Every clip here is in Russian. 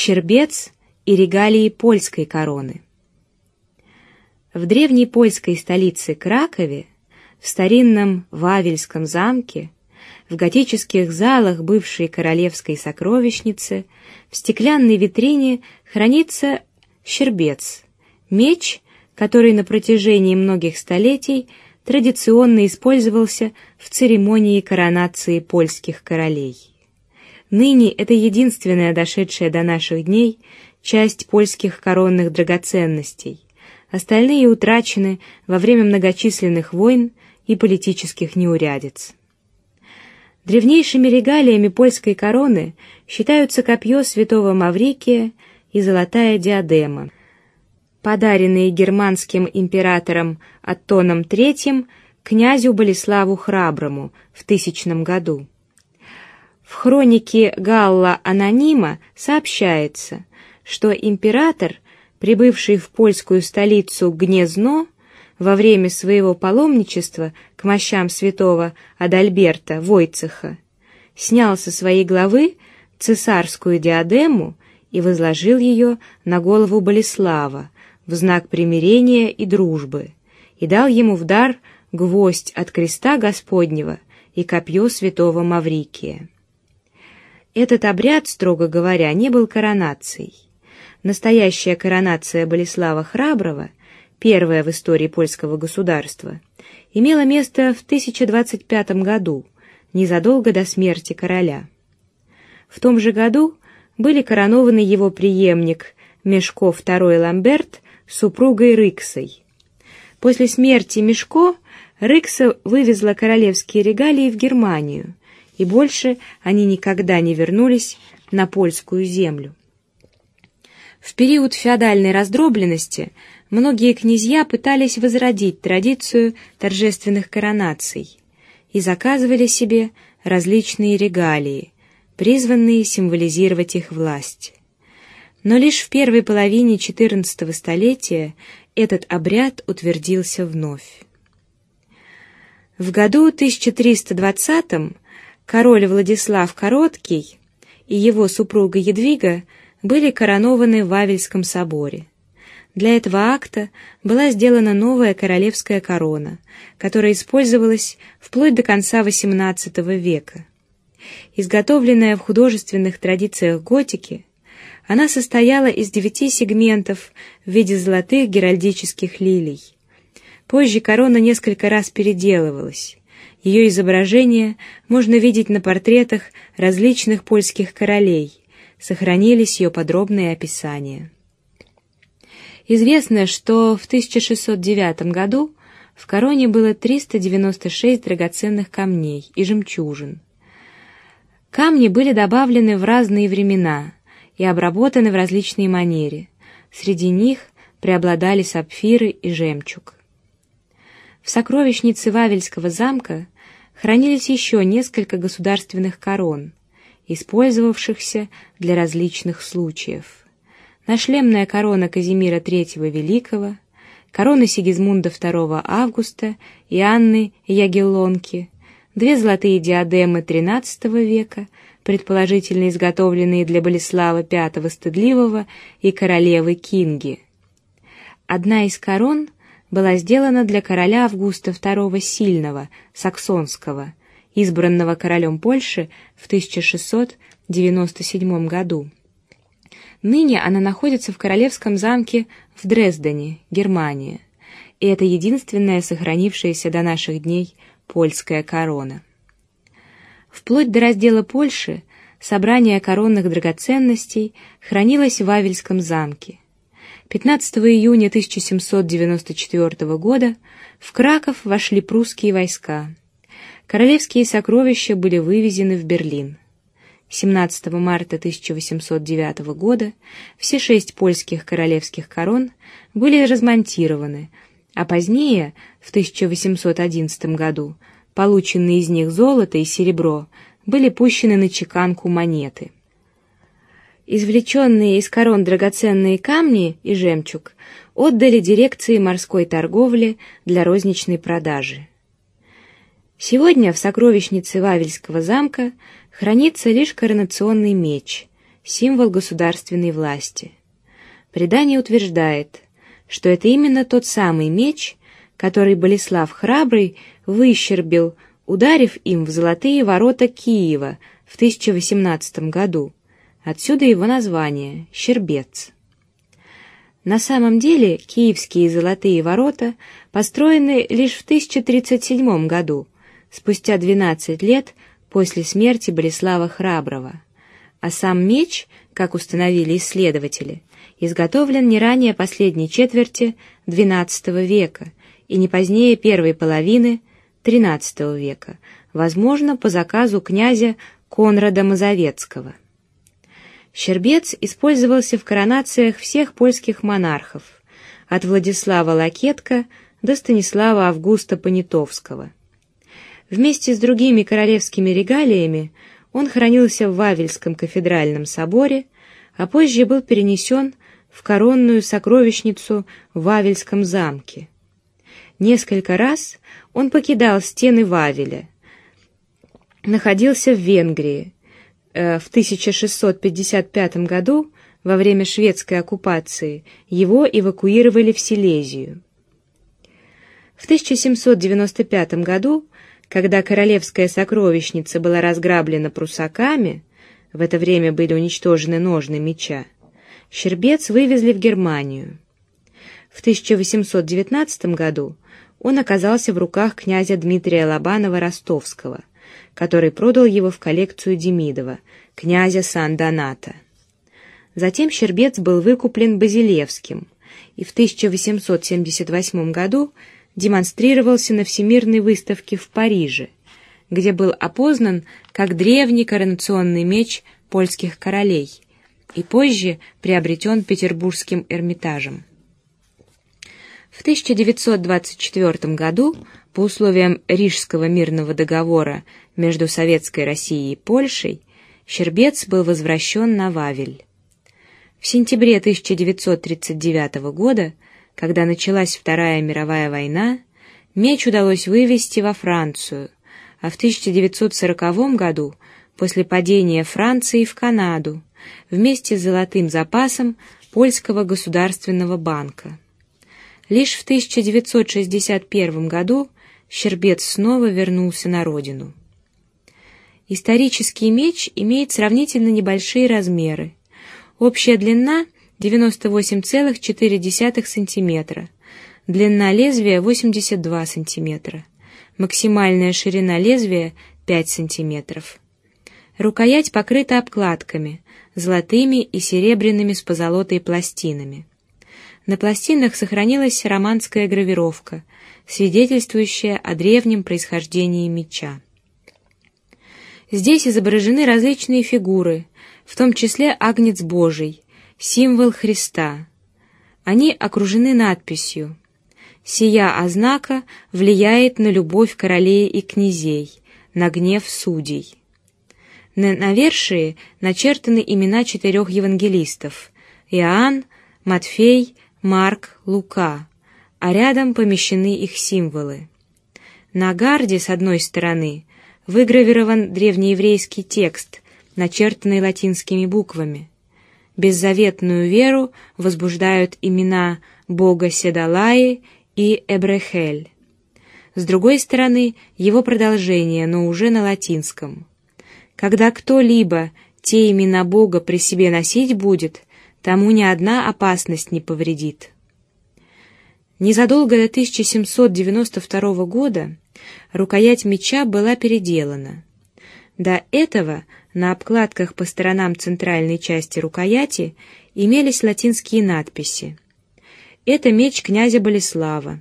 щербец и регалии польской короны. В древней польской столице Кракове, в старинном Вавельском замке, в готических залах бывшей королевской сокровищницы, в стеклянной витрине хранится щербец, меч, который на протяжении многих столетий традиционно использовался в церемонии коронации польских королей. Ныне это единственная дошедшая до наших дней часть польских коронных драгоценностей остальные утрачены во время многочисленных войн и политических неурядиц. Древнейшими регалиями польской короны считаются копье святого Маврикия и золотая диадема, подаренные германским императором Аттоном III князю Болеславу Храброму в тысячном году. В хронике Галла Анонима сообщается, что император прибывший в польскую столицу Гнезно во время своего паломничества к мощам святого Адальберта Войцеха, снял со своей головы цесарскую диадему и возложил ее на голову Болеслава в знак примирения и дружбы, и дал ему в дар гвоздь от креста Господнего и копье святого Маврикия. Этот обряд, строго говоря, не был коронацией настоящая коронация Болеслава Храброго, первая в истории польского государства, имела место в 1025 году, незадолго до смерти короля. В том же году были коронованы его преемник Мешко II Ламберт супругой Рыксой. После смерти Мешко Рыкса вывезла королевские регалии в Германию, и больше они никогда не вернулись на польскую землю. В период феодальной раздробленности многие князья пытались возродить традицию торжественных коронаций и заказывали себе различные регалии, призванные символизировать их власть. Но лишь в первой половине XIV столетия этот обряд утвердился вновь. В году 1320 король Владислав Короткий и его супруга Едвига были коронованы в Вавельском соборе. Для этого акта была сделана новая королевская корона, которая использовалась вплоть до конца XVIII века. Изготовленная в художественных традициях готики, она состояла из девяти сегментов в виде золотых геральдических лилий. Позже корона несколько раз переделывалась. Ее изображение можно видеть на портретах различных польских королей, сохранились ее подробные описания. Известно, что в 1609 году в короне было 396 драгоценных камней и жемчужин. Камни были добавлены в разные времена и обработаны в различной манере. Среди них преобладали сапфиры и жемчуг. В сокровищнице Вавельского замка хранились еще несколько государственных корон, использовавшихся для различных случаев. Нашлемная корона Казимира III Великого, корона Сигизмунда II Августа и Анны Ягеллонки, две золотые диадемы XIII века, предположительно изготовленные для Болеслава V Стыдливого и королевы Кинги. Одна из корон была сделана для короля Августа II Сильного, саксонского, избранного королем Польши в 1697 году. Ныне она находится в королевском замке в Дрездене, Германия, и это единственная сохранившаяся до наших дней польская корона. Вплоть до раздела Польши собрание коронных драгоценностей хранилось в Вавельском замке. 15 июня 1794 года в Краков вошли прусские войска. Королевские сокровища были вывезены в Берлин. 17 марта 1809 года все шесть польских королевских корон были размонтированы, а позднее, в 1811 году, полученные из них золото и серебро были пущены на чеканку монеты. Извлеченные из корон драгоценные камни и жемчуг отдали дирекции морской торговли для розничной продажи. Сегодня в сокровищнице Вавельского замка хранится лишь коронационный меч, символ государственной власти. Предание утверждает, что это именно тот самый меч, который Болеслав Храбрый выщербил, ударив им в золотые ворота Киева в 1018 году. Отсюда его название Щербец. На самом деле киевские золотые ворота построены лишь в 1037 году, спустя 12 лет после смерти Болеслава Храброго, а сам меч, как установили исследователи, изготовлен не ранее последней четверти XII века и не позднее первой половины XIII века, возможно, по заказу князя Конрада Мазовецкого. Щербец использовался в коронациях всех польских монархов, от Владислава Лакетка до Станислава Августа Понятовского. Вместе с другими королевскими регалиями он хранился в Вавельском кафедральном соборе, а позже был перенесен в коронную сокровищницу в Вавельском замке. Несколько раз он покидал стены Вавеля, находился в Венгрии. Э, в 1655 году во время шведской оккупации его эвакуировали в Силезию. В 1795 году когда королевская сокровищница была разграблена прусаками, в это время были уничтожены ножны меча, Щербец вывезли в Германию. В 1819 году он оказался в руках князя Дмитрия Лобанова-Ростовского, который продал его в коллекцию Демидова, князя Сан-Доната. Затем Щербец был выкуплен Базилевским, и в 1878 году демонстрировался на Всемирной выставке в Париже, где был опознан как древний коронационный меч польских королей и позже приобретен Петербургским Эрмитажем. В 1924 году по условиям Рижского мирного договора между Советской Россией и Польшей Щербец был возвращен на Вавель. В сентябре 1939 года когда началась Вторая мировая война, меч удалось вывести во Францию, а в 1940 году, после падения Франции в Канаду, вместе с золотым запасом польского государственного банка. Лишь в 1961 году Щербец снова вернулся на родину. Исторический меч имеет сравнительно небольшие размеры. Общая длина 98,4 сантиметра, длина лезвия 82 сантиметра, максимальная ширина лезвия 5 сантиметров. Рукоять покрыта обкладками, золотыми и серебряными с позолотой пластинами. На пластинах сохранилась романская гравировка, свидетельствующая о древнем происхождении меча. Здесь изображены различные фигуры, в том числе Агнец Божий, символ Христа. Они окружены надписью: "Сия ознака влияет на любовь королей и князей, на гнев судей". На навершии начертаны имена четырех евангелистов: Иоанн, Матфей, Марк, Лука, а рядом помещены их символы. На гарде с одной стороны выгравирован древнееврейский текст, начертанный латинскими буквами беззаветную веру возбуждают имена бога Седалаи и Эбрехель. С другой стороны, его продолжение, но уже на латинском. Когда кто-либо те имена бога при себе носить будет, тому ни одна опасность не повредит. Незадолго до 1792 года рукоять меча была переделана. До этого на обкладках по сторонам центральной части рукояти имелись латинские надписи. Это меч князя Болеслава,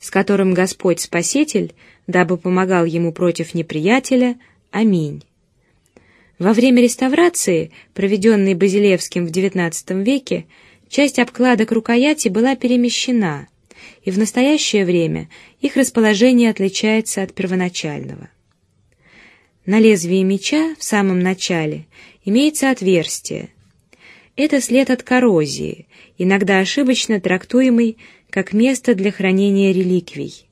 с которым Господь Спаситель, дабы помогал ему против неприятеля, аминь. Во время реставрации, проведенной Базилевским в XIX веке, часть обкладок рукояти была перемещена, и в настоящее время их расположение отличается от первоначального. На лезвии меча в самом начале имеется отверстие. Это след от коррозии, иногда ошибочно трактуемый как место для хранения реликвий.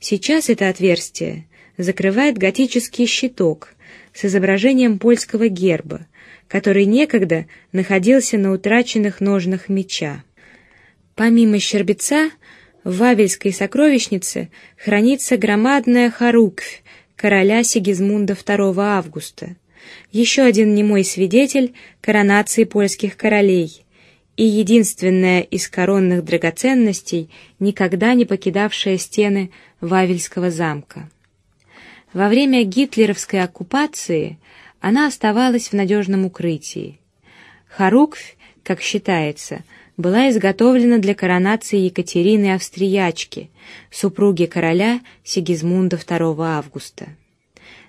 Сейчас это отверстие закрывает готический щиток с изображением польского герба, который некогда находился на утраченных ножнах меча. Помимо щербеца, в Вавельской сокровищнице хранится громадная хоруквь короля Сигизмунда II Августа, еще один немой свидетель коронации польских королей и единственная из коронных драгоценностей, никогда не покидавшая стены Вавельского замка. Во время гитлеровской оккупации она оставалась в надежном укрытии. Харуквь, как считается, была изготовлена для коронации Екатерины Австриячки, супруги короля Сигизмунда II Августа.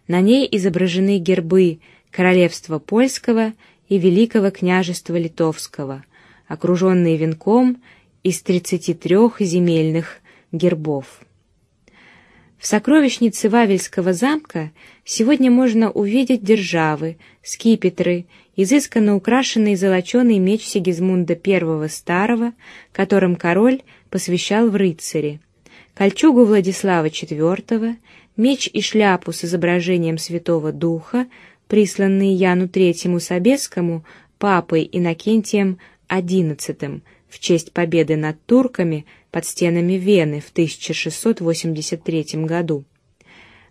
На ней изображены гербы королевства польского и великого княжества литовского, окруженные венком из 33 земельных гербов. В сокровищнице Вавельского замка сегодня можно увидеть державы, скипетры, изысканно украшенный золоченый меч Сигизмунда I Старого, которым король посвящал в рыцари, кольчугу Владислава IV, меч и шляпу с изображением Святого Духа, присланные Яну III Собесскому папой Иннокентием XI в честь победы над турками под стенами Вены в 1683 году,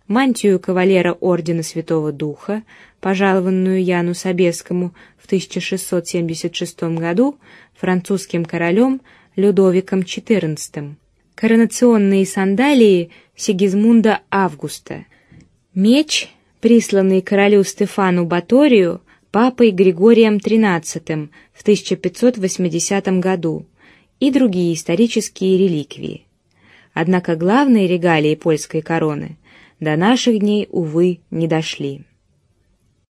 мантию кавалера ордена Святого Духа, пожалованную Яну Собесскому в 1676 году французским королем Людовиком XIV, коронационные сандалии Сигизмунда Августа, меч, присланный королю Стефану Баторию папой Григорием XIII в 1580 году, и другие исторические реликвии. Однако главные регалии польской короны до наших дней увы не дошли.